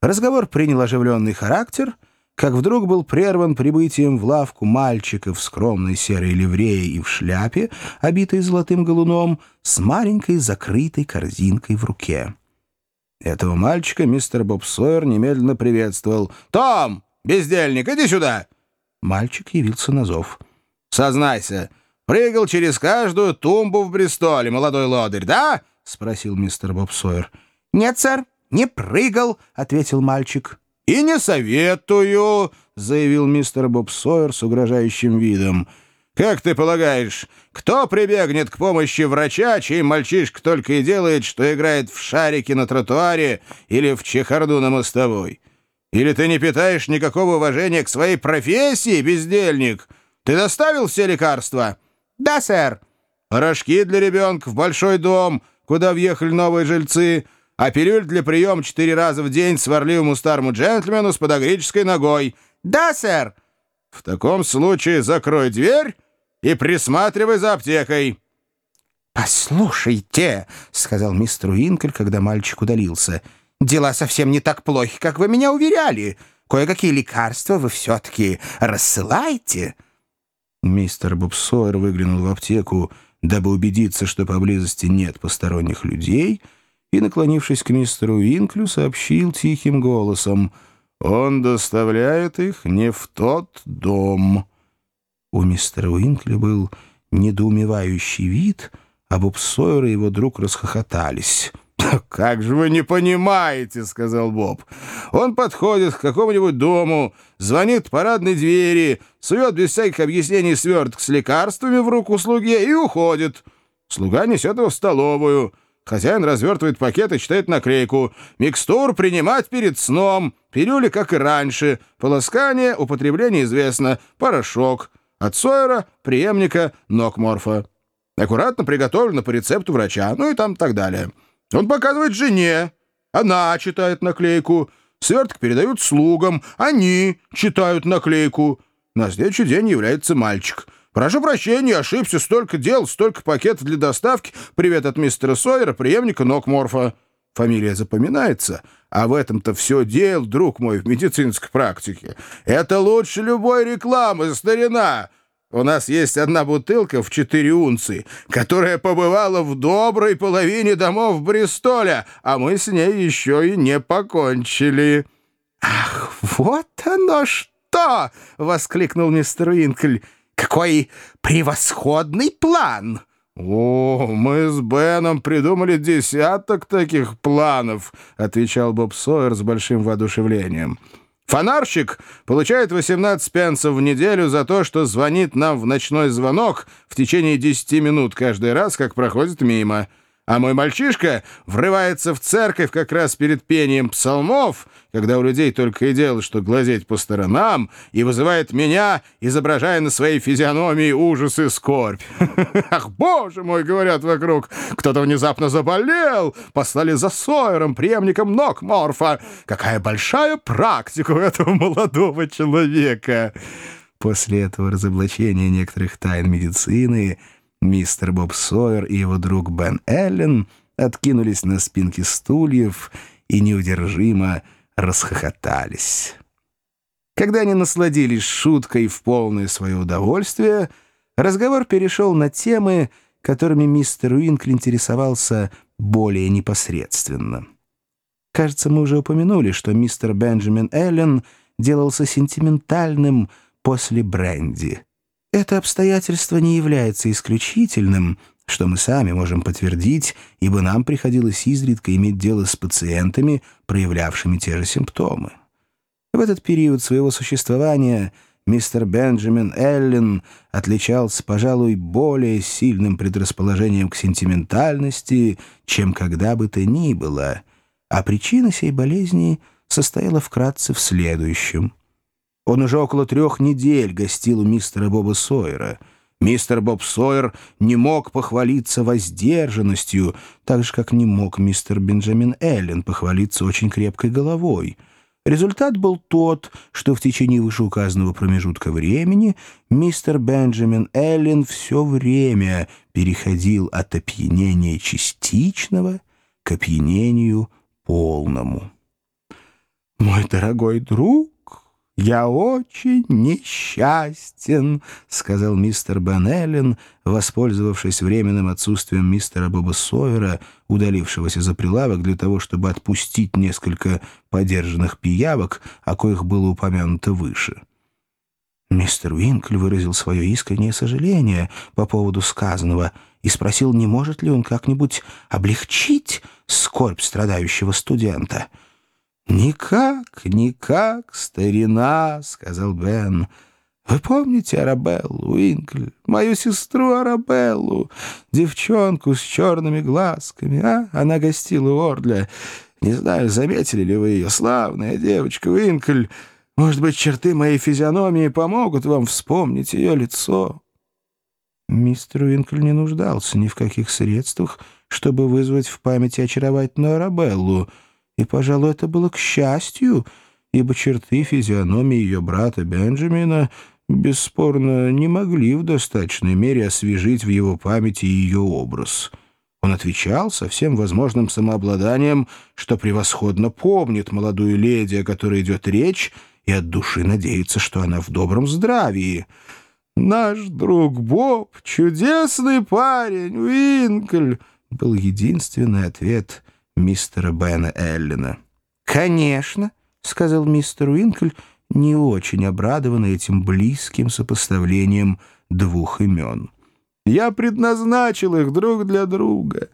Разговор принял оживленный характер, как вдруг был прерван прибытием в лавку мальчика в скромной серой ливрее и в шляпе, обитой золотым галуном, с маленькой закрытой корзинкой в руке. Этого мальчика мистер Боб Сойер немедленно приветствовал. «Том, бездельник, иди сюда!» Мальчик явился на зов. «Сознайся, прыгал через каждую тумбу в Бристоле, молодой лодырь, да?» — спросил мистер Боб Сойер. «Нет, сэр, не прыгал», — ответил мальчик. «И не советую», — заявил мистер Боб Сойер с угрожающим видом. «Как ты полагаешь, кто прибегнет к помощи врача, чей мальчишка только и делает, что играет в шарики на тротуаре или в чехарду на мостовой? Или ты не питаешь никакого уважения к своей профессии, бездельник? Ты доставил все лекарства?» «Да, сэр». «Порошки для ребенка в большой дом, куда въехали новые жильцы» а пилюль для приема четыре раза в день сварливому старому джентльмену с подогрической ногой. Да, сэр. В таком случае закрой дверь и присматривай за аптекой. «Послушайте», — сказал мистер Уинкель, когда мальчик удалился, — «дела совсем не так плохи, как вы меня уверяли. Кое-какие лекарства вы все-таки рассылаете». Мистер Бобсойер выглянул в аптеку, дабы убедиться, что поблизости нет посторонних людей — и, наклонившись к мистеру Инклю, сообщил тихим голосом «Он доставляет их не в тот дом». У мистера Уинкля был недоумевающий вид, а Боб Сойер и его друг расхохотались. «Как же вы не понимаете!» — сказал Боб. «Он подходит к какому-нибудь дому, звонит парадной двери, сует без всяких объяснений сверток с лекарствами в руку слуге и уходит. Слуга несет его в столовую». Хозяин развертывает пакет и читает наклейку. «Микстур принимать перед сном. Пилюли, как и раньше. Полоскание, употребление известно. Порошок. От Сойера, преемника, Нокморфа. Аккуратно приготовлено по рецепту врача. Ну и там так далее. Он показывает жене. Она читает наклейку. Сверток передают слугам. Они читают наклейку. На следующий день является мальчик». «Прошу прощения, ошибся. Столько дел, столько пакетов для доставки. Привет от мистера Сойера, преемника Нокморфа». Фамилия запоминается, а в этом-то все дел, друг мой, в медицинской практике. Это лучше любой рекламы, старина. У нас есть одна бутылка в четыре унции, которая побывала в доброй половине домов Бристоля, а мы с ней еще и не покончили». «Ах, вот оно что!» — воскликнул мистер Уинкль. Какой превосходный план!» «О, мы с Беном придумали десяток таких планов», — отвечал Боб Сойер с большим воодушевлением. «Фонарщик получает 18 пенсов в неделю за то, что звонит нам в ночной звонок в течение 10 минут каждый раз, как проходит мимо». А мой мальчишка врывается в церковь как раз перед пением псалмов, когда у людей только и дело, что глазеть по сторонам, и вызывает меня, изображая на своей физиономии ужас и скорбь. «Ах, боже мой!» — говорят вокруг. «Кто-то внезапно заболел! Послали за Сойером, преемником ног Морфа! Какая большая практика у этого молодого человека!» После этого разоблачения некоторых тайн медицины — Мистер Боб Сойер и его друг Бен Эллен откинулись на спинки стульев и неудержимо расхохотались. Когда они насладились шуткой в полное свое удовольствие, разговор перешел на темы, которыми мистер Уинкли интересовался более непосредственно. Кажется, мы уже упомянули, что мистер Бенджамин Эллен делался сентиментальным после бренди — это обстоятельство не является исключительным, что мы сами можем подтвердить, ибо нам приходилось изредка иметь дело с пациентами, проявлявшими те же симптомы. В этот период своего существования мистер Бенджамин Эллен отличался, пожалуй, более сильным предрасположением к сентиментальности, чем когда бы то ни было, а причина сей болезни состояла вкратце в следующем — он уже около трех недель гостил у мистера Боба Сойера. Мистер Боб Сойер не мог похвалиться воздержанностью, так же, как не мог мистер Бенджамин Эллен похвалиться очень крепкой головой. Результат был тот, что в течение вышеуказанного промежутка времени мистер Бенджамин Эллен все время переходил от опьянения частичного к опьянению полному. «Мой дорогой друг, я очень несчастен», — сказал мистер Бен воспользовавшись временным отсутствием мистера Боба Сойера, удалившегося за прилавок для того, чтобы отпустить несколько подержанных пиявок, о коих было упомянуто выше. Мистер Уинкль выразил свое искреннее сожаление по поводу сказанного и спросил, не может ли он как-нибудь облегчить скорбь страдающего студента. «Никак, никак, старина», — сказал Бен. «Вы помните Арабеллу, Уинкль, мою сестру Арабеллу, девчонку с черными глазками, а? Она гостила у Ордля. Не знаю, заметили ли вы ее, славная девочка, Уинкль». Может быть, черты моей физиономии помогут вам вспомнить ее лицо?» Мистер Уинкль не нуждался ни в каких средствах, чтобы вызвать в памяти очаровательную Арабеллу, и, пожалуй, это было к счастью, ибо черты физиономии ее брата Бенджамина бесспорно не могли в достаточной мере освежить в его памяти ее образ. Он отвечал со всем возможным самообладанием, что превосходно помнит молодую леди, о которой идет речь, и от души надеется, что она в добром здравии. «Наш друг Боб — чудесный парень, Уинкль!» — был единственный ответ мистера Бена Эллина. «Конечно», — сказал мистер Уинкль, не очень обрадованный этим близким сопоставлением двух имен. «Я предназначил их друг для друга.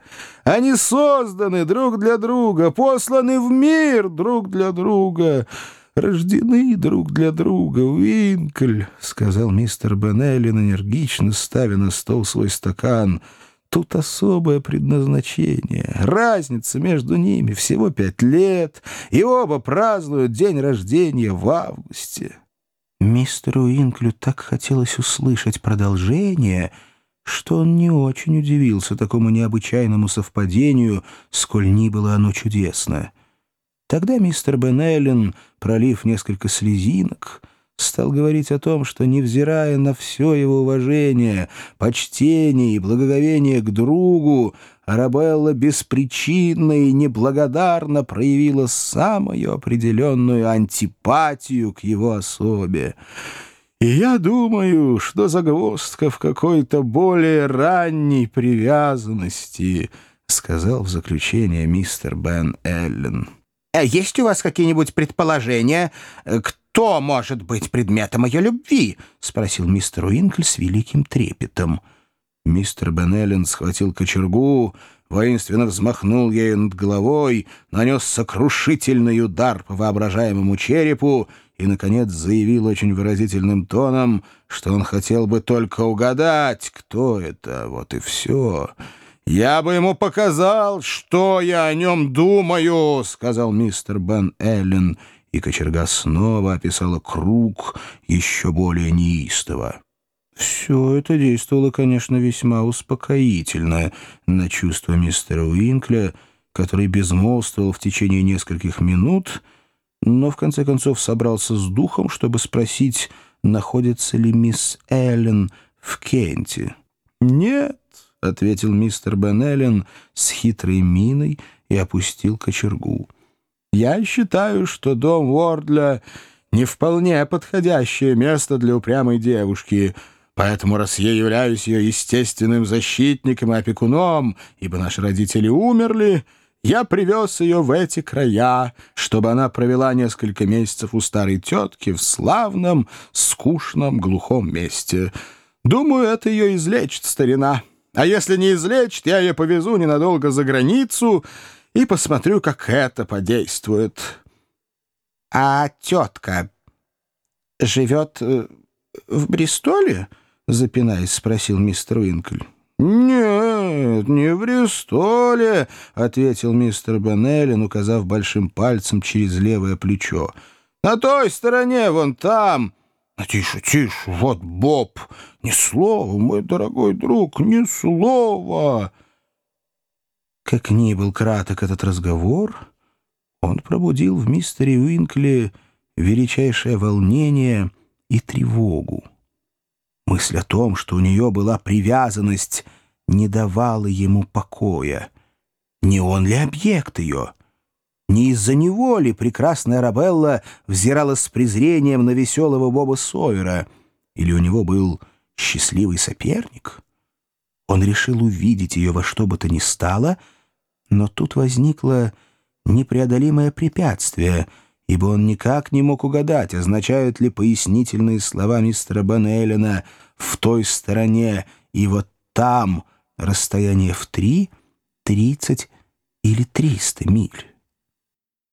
Они созданы друг для друга, посланы в мир друг для друга» рождены друг для друга, Уинкль», — сказал мистер Беннеллин, энергично ставя на стол свой стакан. «Тут особое предназначение. Разница между ними всего пять лет, и оба празднуют день рождения в августе». Мистеру Уинклю так хотелось услышать продолжение, что он не очень удивился такому необычайному совпадению, сколь ни было оно чудесное. Тогда мистер Бен пролив несколько слезинок, стал говорить о том, что, невзирая на все его уважение, почтение и благоговение к другу, Арабелла беспричинно и неблагодарно проявила самую определенную антипатию к его особе. И я думаю, что загвоздка в какой-то более ранней привязанности, — сказал в заключение мистер Бен Эллен. А есть у вас какие-нибудь предположения, э, кто может быть предметом ее любви?» — спросил мистер Уинкль с великим трепетом. Мистер Беннеллен схватил кочергу, воинственно взмахнул ею над головой, нанес сокрушительный удар по воображаемому черепу и, наконец, заявил очень выразительным тоном, что он хотел бы только угадать, кто это, вот и все. «Я бы ему показал, что я о нем думаю», — сказал мистер Бен Эллен, и кочерга снова описала круг еще более неистово. Все это действовало, конечно, весьма успокоительно на чувство мистера Уинкля, который безмолвствовал в течение нескольких минут, но в конце концов собрался с духом, чтобы спросить, находится ли мисс Эллен в Кенте. «Нет», — ответил мистер Беннеллен с хитрой миной и опустил кочергу. «Я считаю, что дом Уордля не вполне подходящее место для упрямой девушки, поэтому, раз я являюсь ее естественным защитником и опекуном, ибо наши родители умерли, я привез ее в эти края, чтобы она провела несколько месяцев у старой тетки в славном, скучном, глухом месте. Думаю, это ее излечит старина». А если не излечит, я ее повезу ненадолго за границу и посмотрю, как это подействует. — А тетка живет э, в Бристоле? — запинаясь, спросил мистер Уинкль. «Нет, не в Бристоле», — ответил мистер Беннеллин, указав большим пальцем через левое плечо. «На той стороне, вон там». А «Тише, тише, вот Боб! Ни слова, мой дорогой друг, ни слова!» Как ни был краток этот разговор, он пробудил в мистере Уинкле величайшее волнение и тревогу. Мысль о том, что у нее была привязанность, не давала ему покоя. Не он ли объект ее? Не из-за него ли прекрасная Арабелла взирала с презрением на веселого Боба Сойера? Или у него был счастливый соперник? Он решил увидеть ее во что бы то ни стало, но тут возникло непреодолимое препятствие, ибо он никак не мог угадать, означают ли пояснительные слова мистера Банеллина «в той стороне» и «вот там» расстояние в три, тридцать или триста миль.